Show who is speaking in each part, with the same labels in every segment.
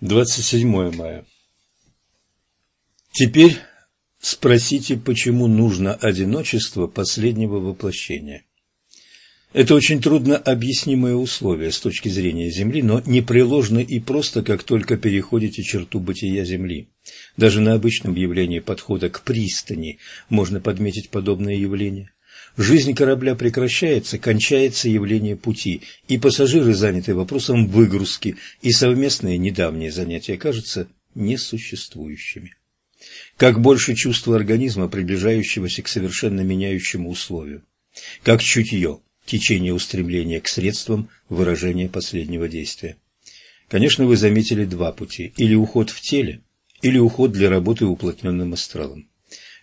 Speaker 1: 27 мая. Теперь спросите, почему нужно одиночество последнего воплощения. Это очень трудно объяснимое условие с точки зрения Земли, но непреложно и просто, как только переходите черту бытия Земли. Даже на обычном явлении подхода к пристани можно подметить подобное явление. Жизнь корабля прекращается, кончается явление пути, и пассажиры заняты вопросом выгрузки, и совместные недавние занятия кажутся несуществующими. Как больше чувства организма, приближающегося к совершенно меняющему условию. Как чутье, течение устремления к средствам выражения последнего действия. Конечно, вы заметили два пути – или уход в теле, или уход для работы уплотненным астралом.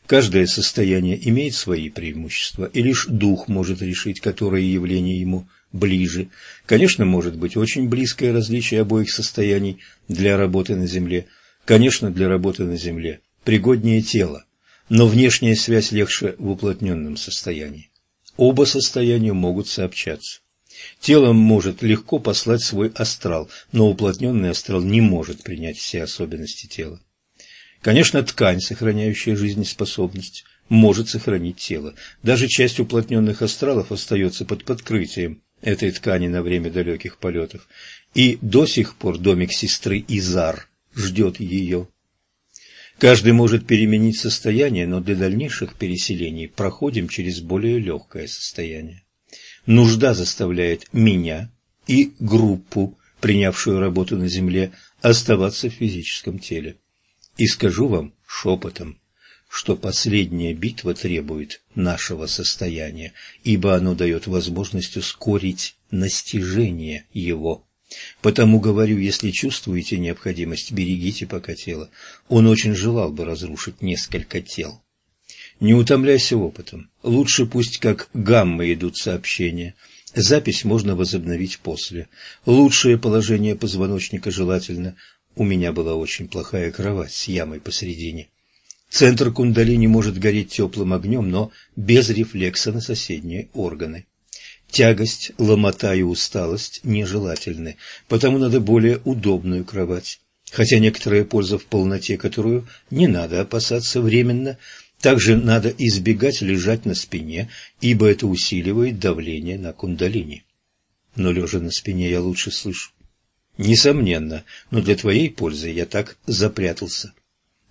Speaker 1: Каждое состояние имеет свои преимущества, и лишь дух может решить, которое явление ему ближе. Конечно, может быть очень близкое различие обоих состояний для работы на Земле. Конечно, для работы на Земле пригоднее тело, но внешняя связь легче в уплотненном состоянии. Оба состояния могут сообщаться. Тело может легко послать свой астрал, но уплотненный астрал не может принять все особенности тела. Конечно, ткань, сохраняющая жизнеспособность, может сохранить тело. Даже часть уплотненных астралов остается под подкрытием этой ткани на время далеких полетов. И до сих пор домик сестры Изар ждет ее. Каждый может переменить состояние, но для дальнейших переселений проходим через более легкое состояние. Нужда заставляет меня и группу, принявшую работу на Земле, оставаться в физическом теле. И скажу вам шепотом, что последняя битва требует нашего состояния, ибо оно дает возможность ускорить настижение его. Потому говорю, если чувствуете необходимость, берегите пока тело. Он очень желал бы разрушить несколько тел. Не утомляйся опытом. Лучше пусть как гаммы идут сообщения. Запись можно возобновить после. Лучшее положение позвоночника желательно. У меня была очень плохая кровать с ямой посередине. Центр кундалини может гореть теплым огнем, но без рефлекса на соседние органы. Тягость, ломота и усталость нежелательны, потому надо более удобную кровать. Хотя некоторая польза в полноте, которую не надо опасаться временно, также надо избегать лежать на спине, ибо это усиливает давление на кундалини. Но лежа на спине я лучше слышу. Несомненно, но для твоей пользы я так запрятался.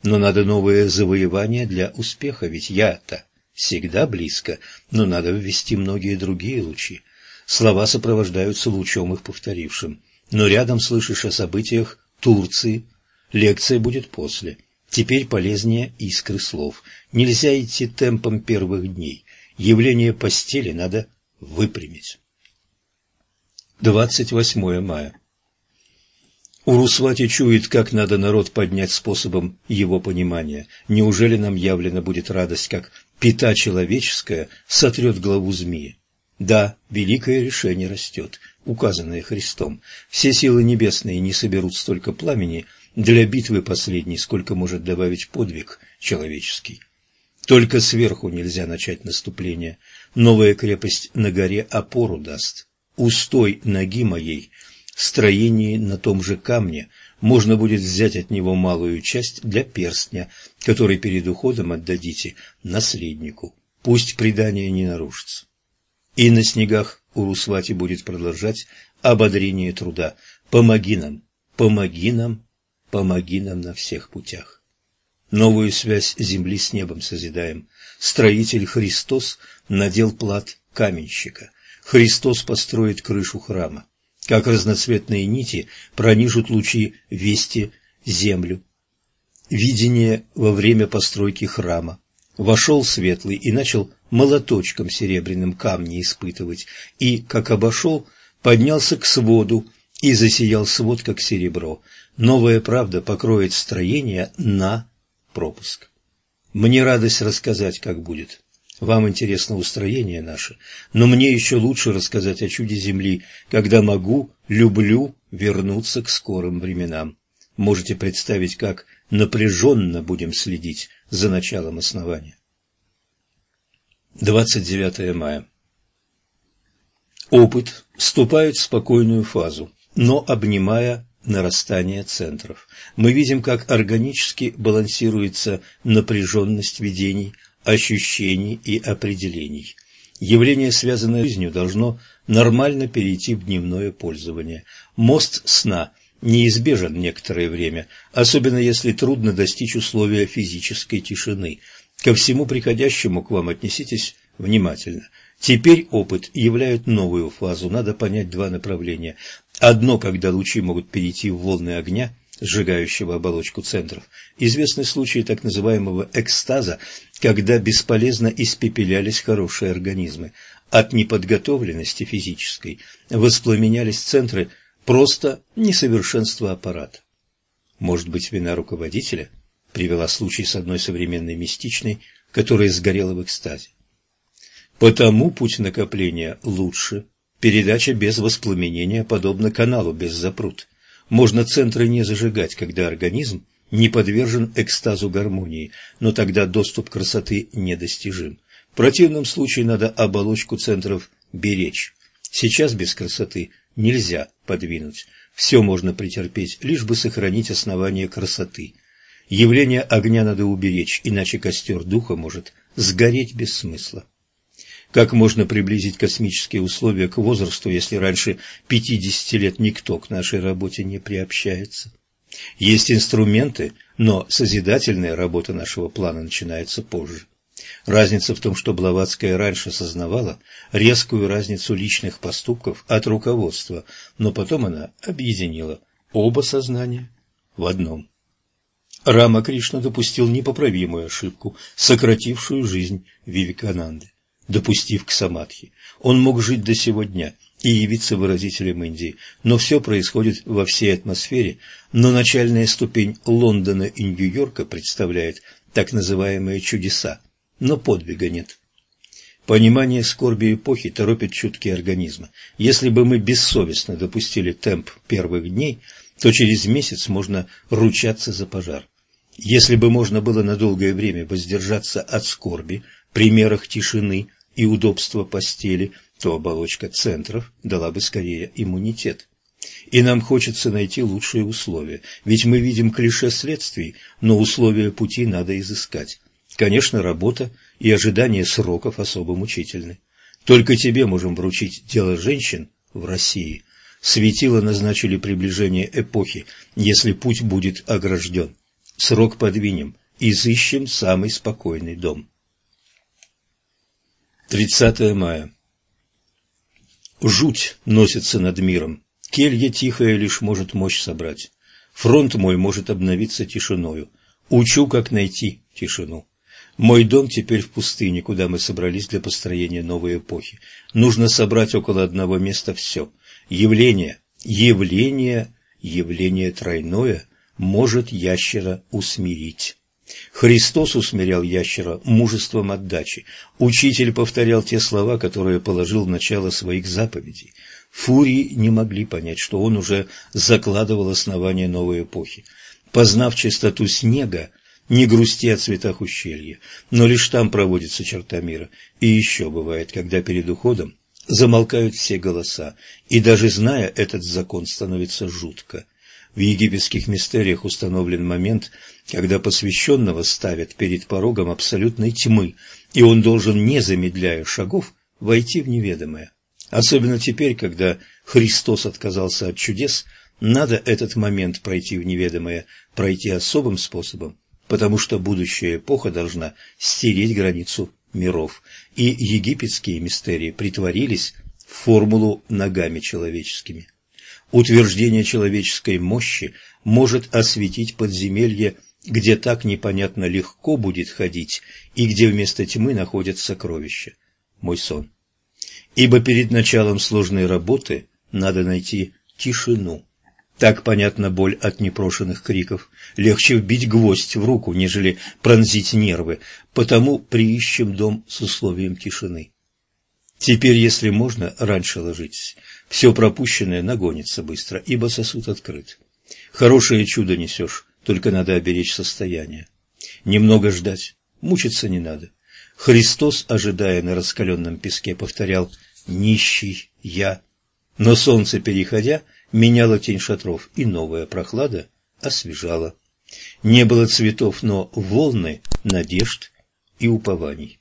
Speaker 1: Но надо новое завоевание для успеха, ведь я-то всегда близко, но надо ввести многие другие лучи. Слова сопровождаются лучом их повторившим. Но рядом слышишь о событиях Турции. Лекция будет после. Теперь полезнее искры слов. Нельзя идти темпом первых дней. Явление постели надо выпрямить. 28 мая. Урусвати чует, как надо народ поднять способом его понимания. Неужели нам явлена будет радость, как пита человеческая сотрет главу змеи? Да, великое решение растет, указанное Христом. Все силы небесные не соберут столько пламени для битвы последней, сколько может добавить подвиг человеческий. Только сверху нельзя начать наступление. Новая крепость на горе опору даст. Устой ноги моей строении на том же камне можно будет взять от него малую часть для перстня, который перед уходом отдадите наследнику. Пусть предание не нарушится. И на снегах Урусвати будет продолжать ободрение труда. Помоги нам, помоги нам, помоги нам на всех путях. Новую связь земли с небом созидаем. Строитель Христос надел плат каменщика. Христос построит крышу храма как разноцветные нити пронижут лучи вести землю. Видение во время постройки храма. Вошел светлый и начал молоточком серебряным камни испытывать, и, как обошел, поднялся к своду и засиял свод, как серебро. Новая правда покроет строение на пропуск. Мне радость рассказать, как будет. Вам интересно устроение наше, но мне еще лучше рассказать о чуде Земли, когда могу, люблю вернуться к скорым временам. Можете представить, как напряженно будем следить за началом основания. 29 мая. Опыт вступает в спокойную фазу, но обнимая нарастания центров. Мы видим, как органически балансируется напряженность видений, ощущений и определений. Явление, связанное с жизнью, должно нормально перейти в дневное пользование. Мост сна неизбежен некоторое время, особенно если трудно достичь условия физической тишины. Ко всему приходящему к вам отнеситесь внимательно. Теперь опыт являет новую фазу, надо понять два направления. Одно, когда лучи могут перейти в волны огня, сжигающего оболочку центров. Известны случаи так называемого экстаза, когда бесполезно испепелялись хорошие организмы. От неподготовленности физической воспламенялись центры просто несовершенства аппарата. Может быть, вина руководителя привела случай с одной современной мистичной, которая сгорела в экстазе. Потому путь накопления лучше. Передача без воспламенения подобна каналу без запрут. Можно центры не зажигать, когда организм не подвержен экстазу гармонии, но тогда доступ красоты недостижим. В противном случае надо оболочку центров беречь. Сейчас без красоты нельзя подвинуть. Все можно претерпеть, лишь бы сохранить основание красоты. Явление огня надо уберечь, иначе костер духа может сгореть без смысла. Как можно приблизить космические условия к возрасту, если раньше 50 лет никто к нашей работе не приобщается? Есть инструменты, но созидательная работа нашего плана начинается позже. Разница в том, что Блаватская раньше сознавала резкую разницу личных поступков от руководства, но потом она объединила оба сознания в одном. Рама Кришна допустил непоправимую ошибку, сократившую жизнь Вивекананды допустив к самадхи. Он мог жить до сего дня и явиться выразителем Индии, но все происходит во всей атмосфере, но начальная ступень Лондона и Нью-Йорка представляет так называемые чудеса, но подвига нет. Понимание скорби эпохи торопит чуткие организмы. Если бы мы бессовестно допустили темп первых дней, то через месяц можно ручаться за пожар. Если бы можно было на долгое время воздержаться от скорби, при мерах тишины, и удобство постели, то оболочка центров дала бы скорее иммунитет. И нам хочется найти лучшие условия, ведь мы видим клише следствий, но условия пути надо изыскать. Конечно, работа и ожидание сроков особо мучительны. Только тебе можем вручить дело женщин в России. Светило назначили приближение эпохи, если путь будет огражден. Срок подвинем, изыщем самый спокойный дом. 30 мая. Жуть носится над миром. Келья тихая лишь может мощь собрать. Фронт мой может обновиться тишиною. Учу, как найти тишину. Мой дом теперь в пустыне, куда мы собрались для построения новой эпохи. Нужно собрать около одного места все. Явление, явление, явление тройное может ящера усмирить. Христос усмирял ящера мужеством отдачи. Учитель повторял те слова, которые положил в начало своих заповедей. Фурии не могли понять, что он уже закладывал основание новой эпохи. Познав чистоту снега, не грусти о цветах ущелья, но лишь там проводится черта мира. И еще бывает, когда перед уходом замолкают все голоса, и даже зная этот закон, становится жутко. В египетских мистериях установлен момент, когда посвященного ставят перед порогом абсолютной тьмы, и он должен, не замедляя шагов, войти в неведомое. Особенно теперь, когда Христос отказался от чудес, надо этот момент пройти в неведомое, пройти особым способом, потому что будущая эпоха должна стереть границу миров, и египетские мистерии притворились в формулу ногами человеческими. Утверждение человеческой мощи может осветить подземелье, где так непонятно легко будет ходить и где вместо тьмы находятся сокровища. Мой сон. Ибо перед началом сложной работы надо найти тишину. Так понятна боль от непрошенных криков. Легче вбить гвоздь в руку, нежели пронзить нервы. Потому приищем дом с условием тишины. Теперь, если можно, раньше ложитесь. Все пропущенное нагонится быстро, ибо сосуд открыт. Хорошее чудо несешь, только надо оберечь состояние. Немного ждать, мучиться не надо. Христос, ожидая на раскаленном песке, повторял «Нищий я». Но солнце, переходя, меняла тень шатров, и новая прохлада освежала. Не было цветов, но волны надежд и упований.